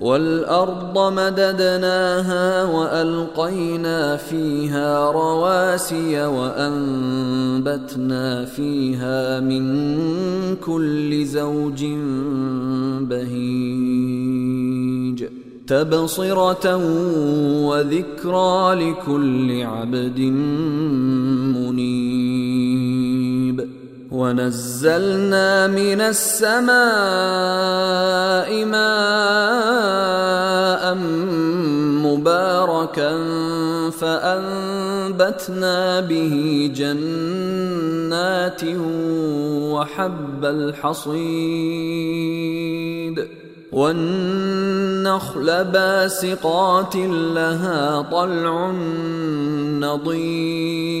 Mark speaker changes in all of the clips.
Speaker 1: والأرض مددناها وألقينا فيها رواسي وأنبتنا فيها من كل زوج بهيج تبصرة وذكرى لكل عبد منيب ونزلنا من السماء ماء مباركا فأنبتنا به جنات وحب الحصيد والنخل باسقات لها طلع نضيد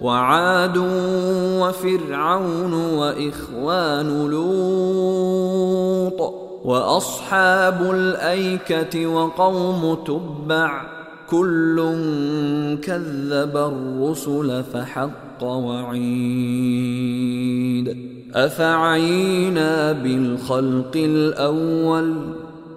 Speaker 1: وعاد وفرعون وإخوان لوط وأصحاب الأيكة وقوم تبع كل كذب الرسل فحق وعيد أفعينا بالخلق الأول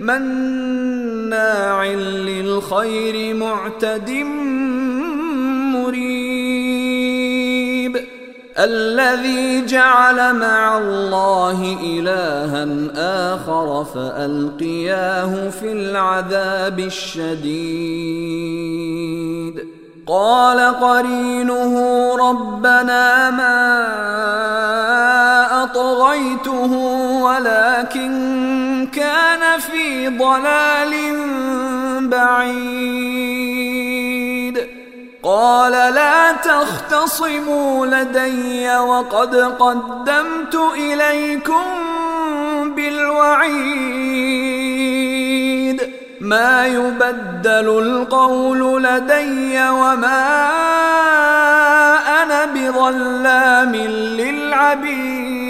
Speaker 1: مناع للخير معتد مريب الذي جعل مع الله الها اخر فالقياه في العذاب الشديد قال قرينه ربنا ما اطغيته ولكن في ضلال بعيد. قال لا تختصموا لدي وقد قدمت إليكم بالوعيد. ما يبدل القول لدي وما أنا بظلام للعبيد.